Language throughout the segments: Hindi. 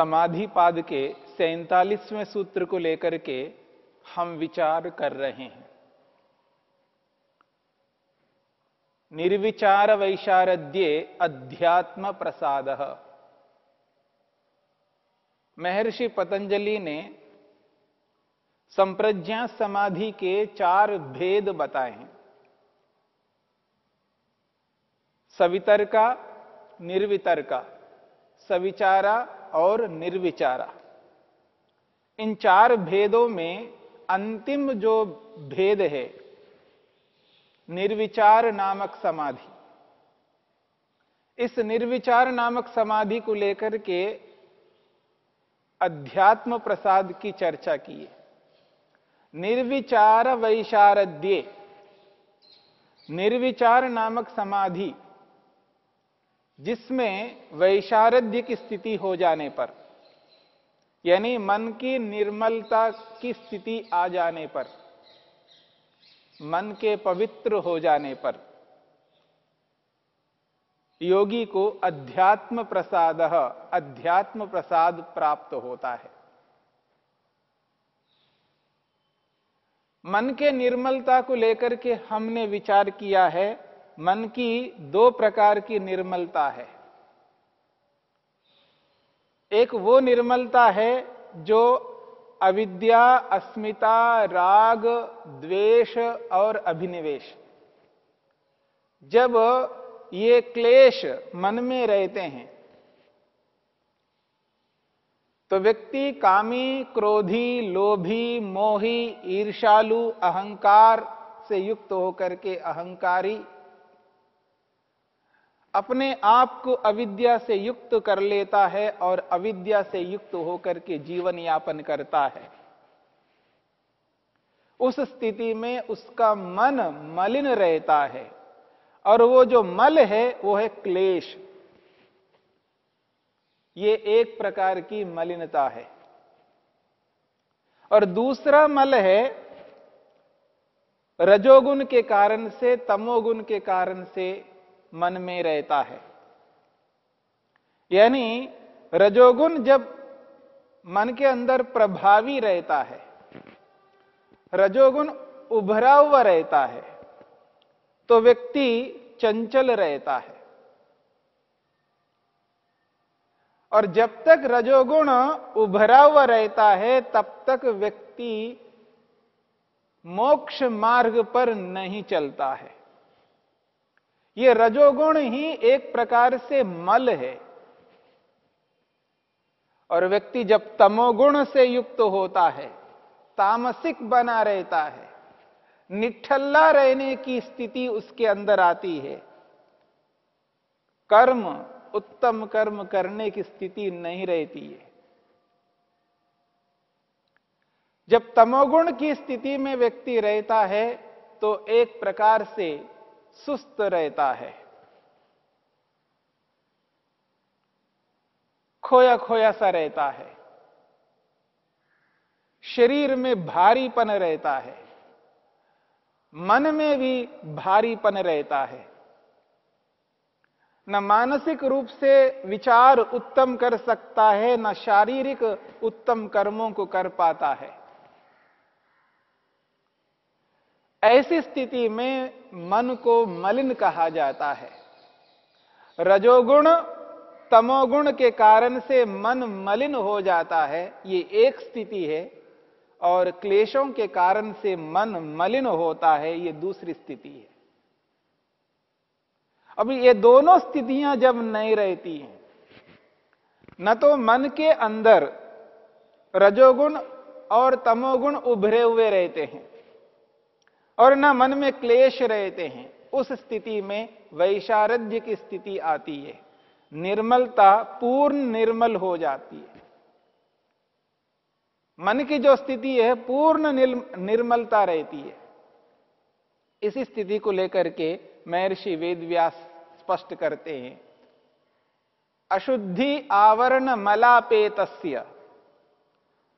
समाधि पाद के सैतालीसवें सूत्र को लेकर के हम विचार कर रहे हैं। निर्विचार वैशारद्ये अध्यात्म प्रसाद। महर्षि पतंजलि ने संप्रज्ञा समाधि के चार भेद बताए हैं। सवितरका, निर्वितरका, सविचारा और निर्विचारा। इन चार भेदों में अंतिम जो भेद है, निर्विचार नामक समाधि। इस निर्विचार नामक समाधि को लेकर के अध्यात्म प्रसाद की चर्चा की है। निर्विचार वैशारद्ये, निर्विचार नामक समाधि जिसमें वैशारध्य की स्थिति हो जाने पर, यानी मन की निर्मलता की स्थिति आ जाने पर, मन के पवित्र हो जाने पर, योगी को अध्यात्म प्रसाद अध्यात्म प्रसाद प्राप्त होता है। मन के निर्मलता को लेकर के हमने विचार किया है मन की दो प्रकार की निर्मलता है। एक वो निर्मलता है जो अविद्या, अस्मिता, राग, द्वेष और अभिनिवेश। जब ये क्लेश मन में रहते हैं तो व्यक्ति कामी, क्रोधी, लोभी, मोही ईर्षालु अहंकार से युक्त होकर के अहंकारी अपने आप को अविद्या से युक्त कर लेता है और अविद्या से युक्त होकर के जीवन यापन करता है। उस स्थिति में उसका मन मलिन रहता है और वो जो मल है, वो है क्लेश। ये एक प्रकार की मलिनता है। और दूसरा मल है रजोगुण के कारण से, तमोगुण के कारण से मन में रहता है। यानी रजोगुण जब मन के अंदर प्रभावी रहता है, रजोगुण उभरा हुआ रहता है तो व्यक्ति चंचल रहता है। और जब तक रजोगुण उभरा हुआ रहता है, तब तक व्यक्ति मोक्ष मार्ग पर नहीं चलता है। ये रजोगुण ही एक प्रकार से मल है। और व्यक्ति जब तमोगुण से युक्त होता है, तामसिक बना रहता है, निठल्ला रहने की स्थिति उसके अंदर आती है। कर्म, उत्तम कर्म करने की स्थिति नहीं रहती है। जब तमोगुण की स्थिति में व्यक्ति रहता है तो एक प्रकार से सुस्त रहता है। खोया खोया सा रहता है। शरीर में भारीपन रहता है। मन में भी भारीपन रहता है। न मानसिक रूप से विचार उत्तम कर सकता है, न शारीरिक उत्तम कर्मों को कर पाता है। ऐसी स्थिति में मन को मलिन कहा जाता है। रजोगुण, तमोगुण के कारण से मन मलिन हो जाता है, ये एक स्थिति है, और क्लेशों के कारण से मन मलिन होता है, ये दूसरी स्थिति है। अभी ये दोनों स्थितियाँ जब नहीं रहती हैं, न तो मन के अंदर रजोगुण और तमोगुण उभरे हुए रहते हैं। और न मन में क्लेश रहते हैं। उस स्थिति में वैशारध्य की स्थिति आती है। निर्मलता पूर्ण निर्मल हो जाती है। मन की जो स्थिति है, पूर्ण निर्मलता रहती है। इसी स्थिति को लेकर के महर्षि वेदव्यास स्पष्ट करते हैं। अशुद्धि आवरण मलापेत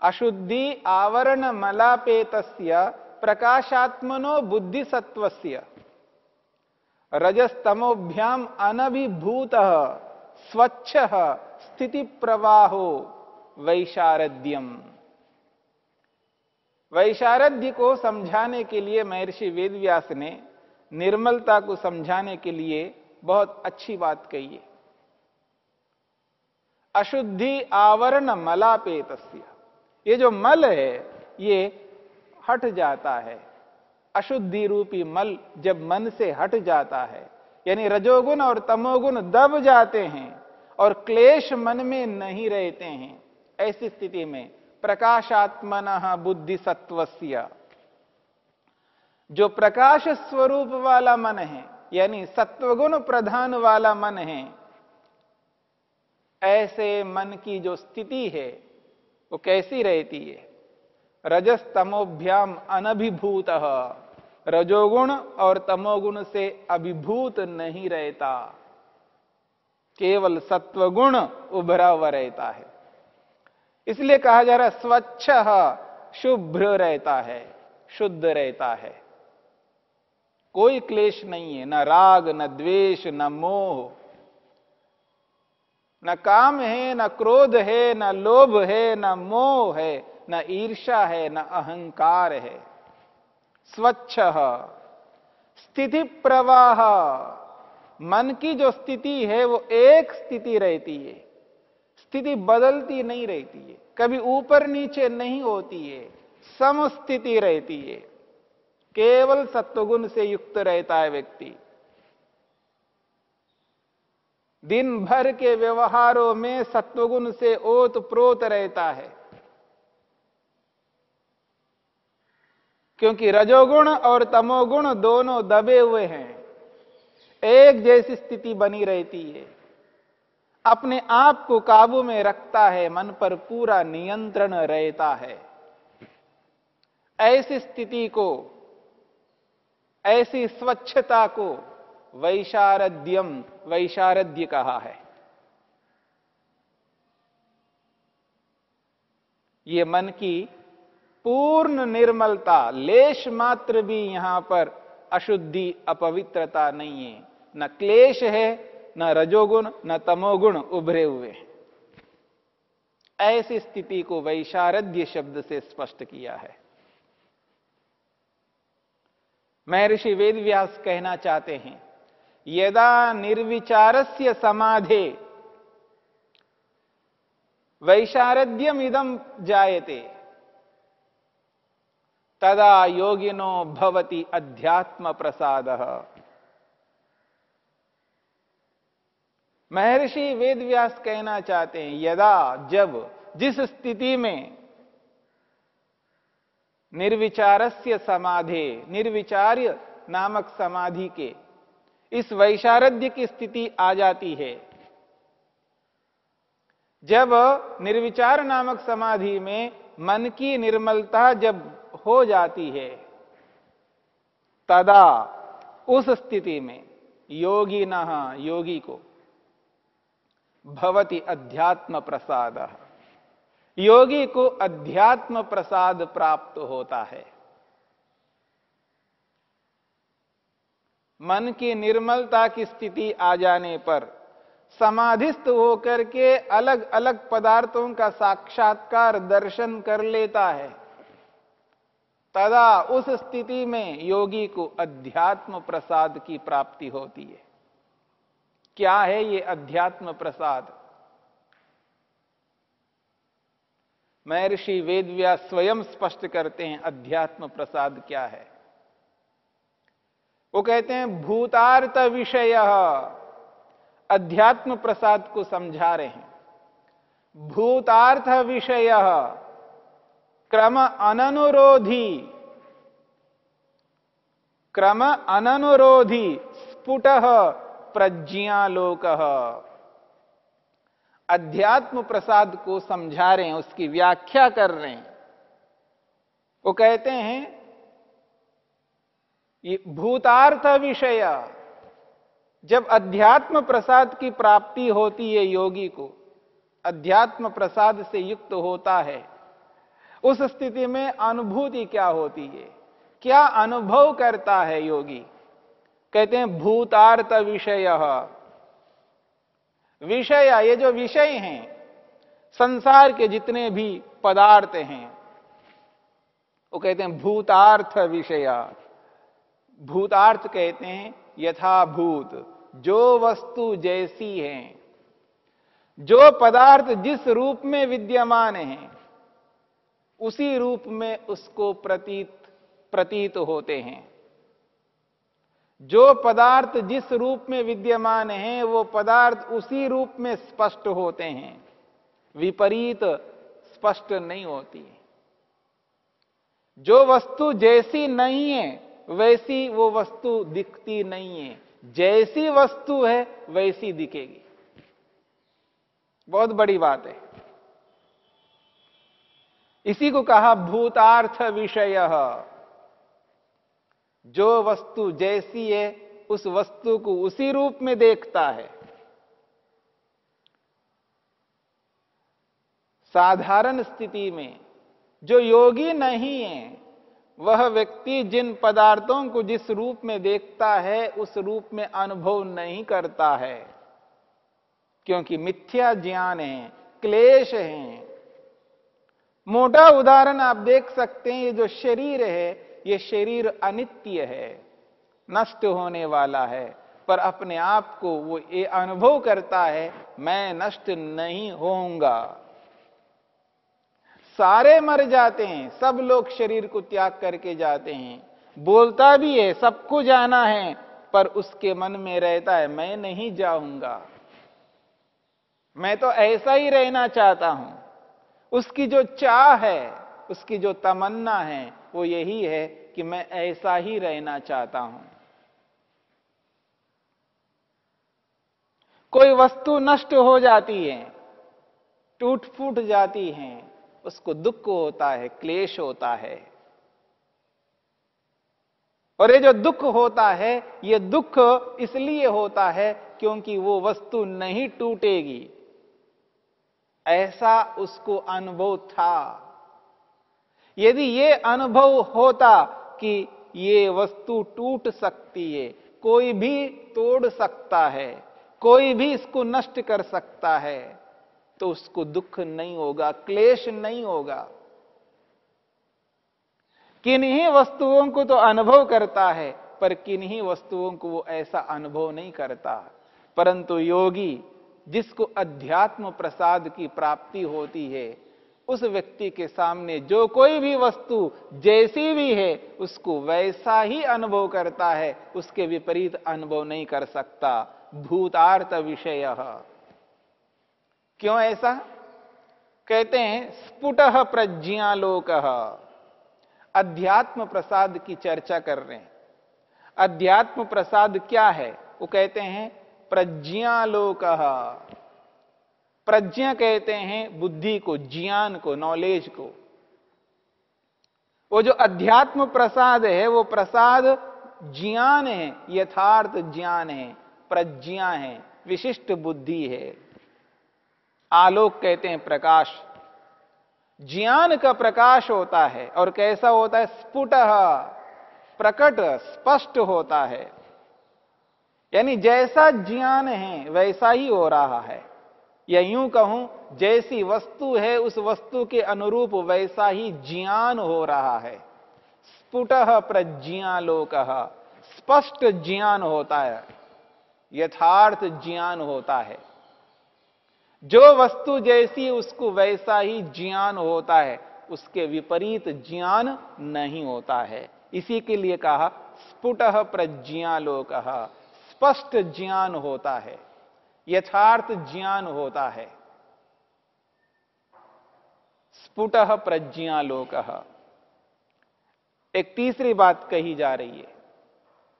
अशुद्धि आवरण मलापेत प्रकाशात्मनो बुद्धिसत्वस्य रजस्तमोभ्याम अनभिभूत, स्वच्छ स्थिति प्रवाहो वैशारद्यम। वैशारद्य को समझाने के लिए महर्षि वेदव्यास ने निर्मलता को समझाने के लिए बहुत अच्छी बात कही है। अशुद्धि आवरण मलापेत ये जो मल है, ये हट जाता है। अशुद्धि रूपी मल जब मन से हट जाता है, यानी रजोगुण और तमोगुण दब जाते हैं और क्लेश मन में नहीं रहते हैं, ऐसी स्थिति में प्रकाशात्मन बुद्धि सत्वस्य जो प्रकाश स्वरूप वाला मन है, यानी सत्वगुण प्रधान वाला मन है, ऐसे मन की जो स्थिति है, वो कैसी रहती है? रजस तमोभ्याम अनभिभूत। रजोगुण और तमोगुण से अभिभूत नहीं रहता। केवल सत्वगुण उभरा हुआ रहता है। इसलिए कहा जा रहा है, स्वच्छ शुभ्र रहता है, शुद्ध रहता है। कोई क्लेश नहीं है, ना राग, न द्वेष, न मोह। न काम है, न क्रोध है, न लोभ है, न मोह है। न ईर्षा है, न अहंकार है। स्वच्छ स्थिति प्रवाह। मन की जो स्थिति है, वो एक स्थिति रहती है। स्थिति बदलती नहीं रहती है। कभी ऊपर नीचे नहीं होती है। समस्थिति रहती है। केवल सत्वगुण से युक्त रहता है व्यक्ति। दिन भर के व्यवहारों में सत्वगुण से ओत प्रोत रहता है। क्योंकि रजोगुण और तमोगुण दोनों दबे हुए हैं। एक जैसी स्थिति बनी रहती है। अपने आप को काबू में रखता है, मन पर पूरा नियंत्रण रहता है। ऐसी स्थिति को, ऐसी स्वच्छता को वैशारद्यम वैशारद्य कहा है। ये मन की पूर्ण निर्मलता, लेश मात्र भी यहाँ पर अशुद्धि, अपवित्रता नहीं है। न क्लेश है, न रजोगुण, न तमोगुण उभरे हुए ऐसी स्थिति को वैशारद्य शब्द से स्पष्ट किया है। महर्षि वेदव्यास कहना चाहते हैं, यदा निर्विचारस्य समाधे वैशारद्यम इदम जायते। तदा योगिनो भवति अध्यात्म प्रसाद महर्षि वेदव्यास कहना चाहते हैं, यदा, जब, जिस स्थिति में निर्विचारस्य समाधे, निर्विचार्य नामक समाधि के इस वैशारध्य की स्थिति आ जाती है, जब निर्विचार नामक समाधि में मन की निर्मलता जब हो जाती है। तदा उस स्थिति में योगी न योगी को भवति अध्यात्म प्रसाद योगी को अध्यात्म प्रसाद प्राप्त होता है। मन की निर्मलता की स्थिति आ जाने पर समाधिस्थ होकर के अलग अलग पदार्थों का साक्षात्कार दर्शन कर लेता है। तदा उस स्थिति में योगी को अध्यात्म प्रसाद की प्राप्ति होती है। क्या है ये अध्यात्म प्रसाद? महर्षि वेदव्यास स्वयं स्पष्ट करते हैं अध्यात्म प्रसाद क्या है। वो कहते हैं, भूतार्थ विषय अध्यात्म प्रसाद को समझा रहे हैं। भूतार्थ विषय क्रम अननुरोधी। क्रम अननुरोधी, स्फुट, प्रज्ञालोक। अध्यात्म प्रसाद को समझा रहे हैं, उसकी व्याख्या कर रहे हैं। वो कहते हैं, ये भूतार्थ विषय। जब अध्यात्म प्रसाद की प्राप्ति होती है योगी को अध्यात्म प्रसाद से युक्त होता है। उस स्थिति में अनुभूति क्या होती है? क्या अनुभव करता है योगी? कहते हैं, भूतार्थ विषय। विषय, ये जो विषय हैं, संसार के जितने भी पदार्थ हैं, वो कहते हैं, भूतार्थ विषय। भूतार्थ कहते हैं, यथाभूत, जो वस्तु जैसी है, जो पदार्थ जिस रूप में विद्यमान है उसी रूप में उसको प्रतीत प्रतीत होते हैं। जो पदार्थ जिस रूप में विद्यमान है, वो पदार्थ उसी रूप में स्पष्ट होते हैं। विपरीत स्पष्ट नहीं होती जो वस्तु जैसी नहीं है, वैसी वो वस्तु दिखती नहीं है। जैसी वस्तु है, वैसी दिखेगी। बहुत बड़ी बात है। इसी को कहा भूतार्थ विषय। जो वस्तु जैसी है, उस वस्तु को उसी रूप में देखता है। साधारण स्थिति में जो योगी नहीं है, वह व्यक्ति जिन पदार्थों को जिस रूप में देखता है, उस रूप में अनुभव नहीं करता है। क्योंकि मिथ्या ज्ञान है, क्लेश है मोटा उदाहरण आप देख सकते हैं, ये जो शरीर है, ये शरीर अनित्य है, नष्ट होने वाला है, पर अपने आप को वो ये अनुभव करता है, मैं नष्ट नहीं होऊँगा। सारे मर जाते हैं, सब लोग शरीर को त्याग करके जाते हैं। बोलता भी है, सबको जाना है, पर उसके मन में रहता है, मैं नहीं जाऊँगा। मैं तो ऐसा ही रहना चाहता हूँ। उसकी जो चाह है, उसकी जो तमन्ना है, वो यही है कि मैं ऐसा ही रहना चाहता हूँ। कोई वस्तु नष्ट हो जाती है, टूट फूट जाती है, उसको दुख होता है, क्लेश होता है। और ये जो दुख होता है, ये दुख इसलिए होता है क्योंकि वो वस्तु नहीं टूटेगी। ऐसा उसको अनुभव था। यदि ये अनुभव होता कि ये वस्तु टूट सकती है, कोई भी तोड़ सकता है, कोई भी इसको नष्ट कर सकता है तो उसको दुख नहीं होगा, क्लेश नहीं होगा। किन्हीं वस्तुओं को तो अनुभव करता है, पर किन्हीं वस्तुओं को वो ऐसा अनुभव नहीं करता। परंतु योगी जिसको अध्यात्म प्रसाद की प्राप्ति होती है, उस व्यक्ति के सामने जो कोई भी वस्तु जैसी भी है, उसको वैसा ही अनुभव करता है, उसके विपरीत अनुभव नहीं कर सकता। भूतार्थ विषय। क्यों ऐसा? कहते हैं, स्फुट प्रज्ञालोक अध्यात्म प्रसाद की चर्चा कर रहे हैं। अध्यात्म प्रसाद क्या है? वो कहते हैं प्रज्ञालोक। प्रज्ञा कहते हैं बुद्धि को, ज्ञान को नॉलेज को। वो जो अध्यात्म प्रसाद है, वो प्रसाद ज्ञान है, यथार्थ ज्ञान है, प्रज्ञा है, विशिष्ट बुद्धि है। आलोक कहते हैं प्रकाश। ज्ञान का प्रकाश होता है और कैसा होता है? स्फुट, प्रकट, स्पष्ट होता है। यानी जैसा ज्ञान है, वैसा ही हो रहा है। या यूँ कहूँ, जैसी वस्तु है, उस वस्तु के अनुरूप वैसा ही ज्ञान हो रहा है। स्फुट प्रज्ञालोक, स्पष्ट ज्ञान होता है, यथार्थ ज्ञान होता है। जो वस्तु जैसी, उसको वैसा ही ज्ञान होता है, उसके विपरीत ज्ञान नहीं होता है। इसी के लिए कहा, स्फुट प्रज्ञालोक। स्पष्ट ज्ञान होता है, यथार्थ ज्ञान होता है। स्फुट प्रज्ञालोक एक तीसरी बात कही जा रही है।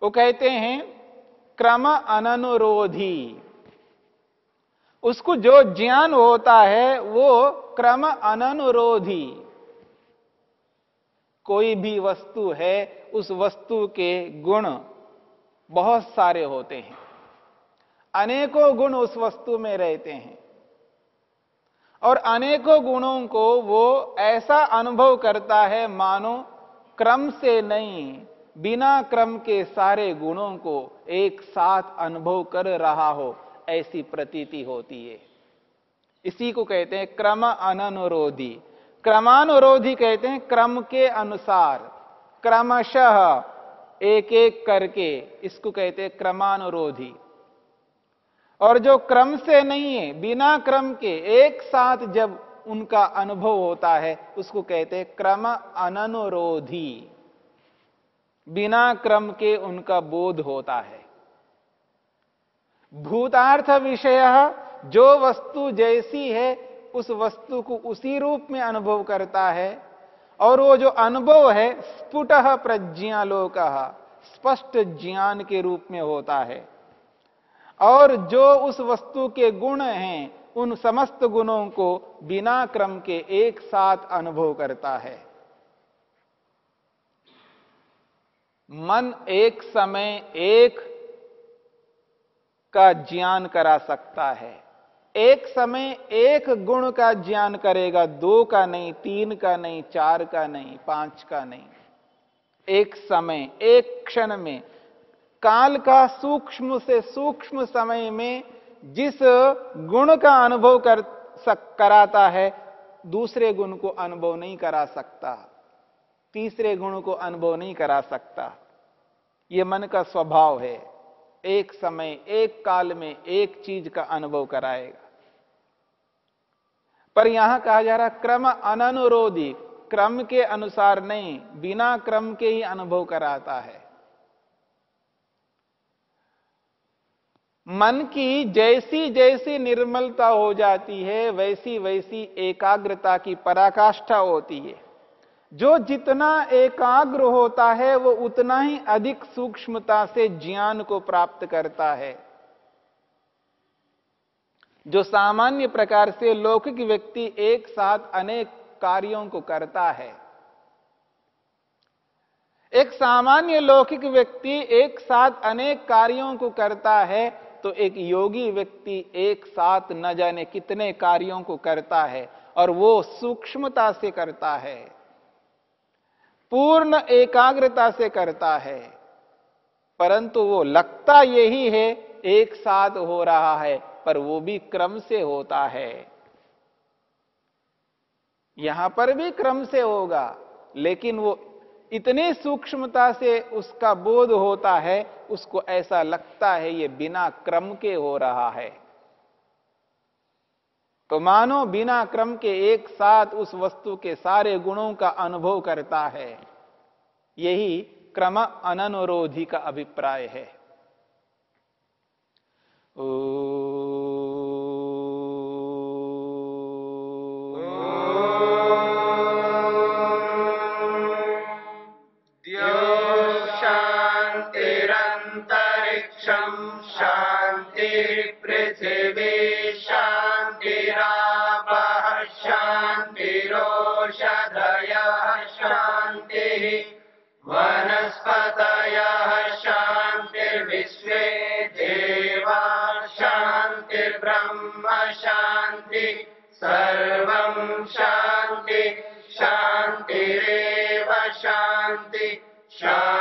वो कहते हैं, क्रम अनुरोधी उसको जो ज्ञान होता है, वो क्रम अनुरोधी कोई भी वस्तु है, उस वस्तु के गुण बहुत सारे होते हैं। अनेकों गुण उस वस्तु में रहते हैं। और अनेकों गुणों को वो ऐसा अनुभव करता है, मानो क्रम से नहीं, बिना क्रम के सारे गुणों को एक साथ अनुभव कर रहा हो, ऐसी प्रतीति होती है। इसी को कहते हैं क्रम अनुरोधी क्रमानुरोधी कहते हैं क्रम के अनुसार। क्रमशः एक एक करके इसको कहते हैं क्रमानुरोधी। और जो क्रम से नहीं है, बिना क्रम के एक साथ जब उनका अनुभव होता है, उसको कहते हैं क्रम अनुरोधी बिना क्रम के उनका बोध होता है। भूतार्थ विषय, जो वस्तु जैसी है, उस वस्तु को उसी रूप में अनुभव करता है और वो जो अनुभव है, स्फुट प्रज्ञालोक स्पष्ट ज्ञान के रूप में होता है। और जो उस वस्तु के गुण हैं, उन समस्त गुणों को बिना क्रम के एक साथ अनुभव करता है। मन एक समय एक का ज्ञान करा सकता है। एक समय एक गुण का ज्ञान करेगा, दो का नहीं, तीन का नहीं, चार का नहीं, पाँच का नहीं। एक समय, एक क्षण में, काल का सूक्ष्म से सूक्ष्म समय में जिस गुण का अनुभव कर सक, कराता है, दूसरे गुण को अनुभव नहीं करा सकता। तीसरे गुण को अनुभव नहीं करा सकता। यह मन का स्वभाव है। एक समय, एक काल में एक चीज़ का अनुभव कराएगा। पर यहाँ कहा जा रहा क्रम अनुरोधी क्रम के अनुसार नहीं, बिना क्रम के ही अनुभव कराता है। मन की जैसी जैसी निर्मलता हो जाती है, वैसी वैसी एकाग्रता की पराकाष्ठा होती है। जो जितना एकाग्र होता है, वो उतना ही अधिक सूक्ष्मता से ज्ञान को प्राप्त करता है। जो सामान्य प्रकार से लौकिक व्यक्ति एक साथ अनेक कार्यों को करता है। एक सामान्य लौकिक व्यक्ति एक साथ अनेक कार्यों को करता है तो एक योगी व्यक्ति एक साथ न जाने कितने कार्यों को करता है और वो सूक्ष्मता से करता है, पूर्ण एकाग्रता से करता है, परंतु वो लगता यही है, एक साथ हो रहा है पर वो भी क्रम से होता है। यहाँ पर भी क्रम से होगा, लेकिन वो इतनी सूक्ष्मता से उसका बोध होता है, उसको ऐसा लगता है ये बिना क्रम के हो रहा है। तो मानो बिना क्रम के एक साथ उस वस्तु के सारे गुणों का अनुभव करता है। यही क्रम अनुरोधी का अभिप्राय है। ओ Ciao.